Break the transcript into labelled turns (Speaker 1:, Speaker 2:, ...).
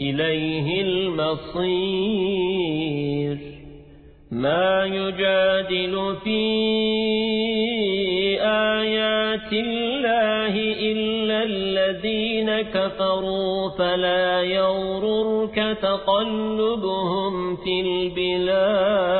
Speaker 1: إليه المصير. ما يجادل في آيات الله إلا الذين كفروا فلا يغررك تقلبهم في البلاد.